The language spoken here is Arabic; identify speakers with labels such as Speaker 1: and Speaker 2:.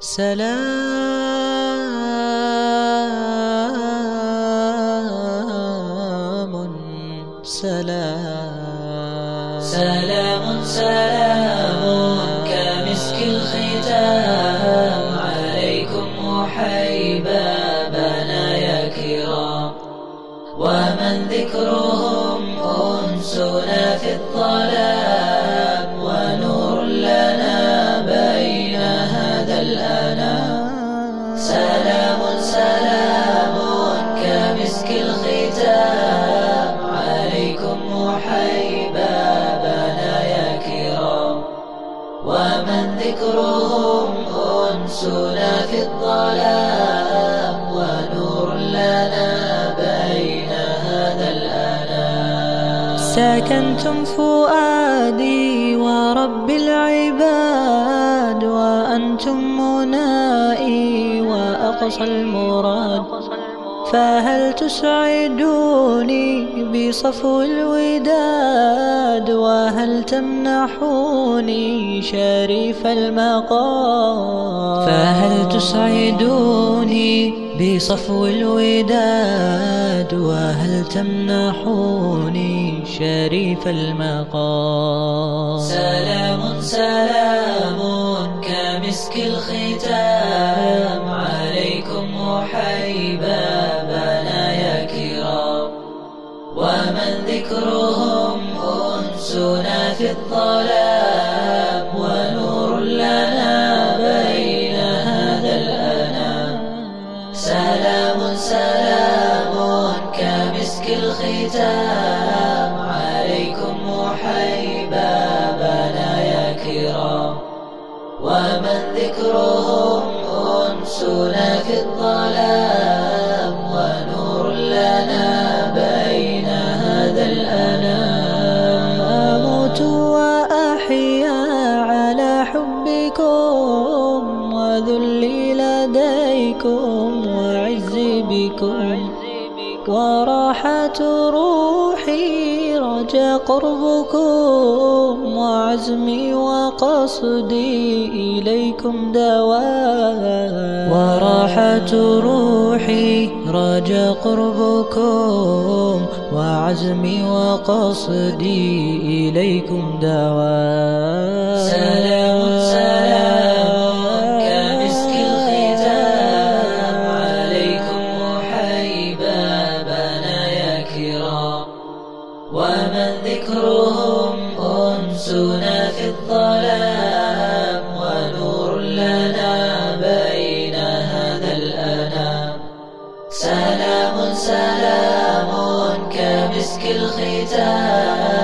Speaker 1: سلام سلام
Speaker 2: سلام سلام كمسك الختام عليكم وحيبابنا يا كرام ومن ذكرهم أنسنا في الظلام عليكم وحيبابنا يا كرام ومن ذكرهم أنسنا في الظلام ونور لنا بين هذا الأنام.
Speaker 1: سكنتم فؤادي ورب العباد وأنتم منائي وأقصى المراد. فهل تسعدوني بصفو الوداد؟ وهل تمنحوني شريف المقام؟ فهل تسعدوني بصفو الوداد؟ وهل تمنحوني شريف المقام؟
Speaker 2: سلام سلام كمسك الختام. ذكرهم أنسنا في الظلام ونور لنا بين هذا الأنام. سلام سلام كمسك الختام. عليكم وحيبابنا يا كرام ومن ذكرهم أنسنا في الظلام
Speaker 1: لديكم وعزي بكم وراحة روحي رجا قربكم وعزمي وقصدي إليكم دواء وراحة روحي رجا قربكم وعزمي وقصدي إليكم دواء.
Speaker 2: سلام ومن ذكرهم أنسنا في الظلام ونور لنا بين هذا الأنام. سلام سلام كمسك الختام.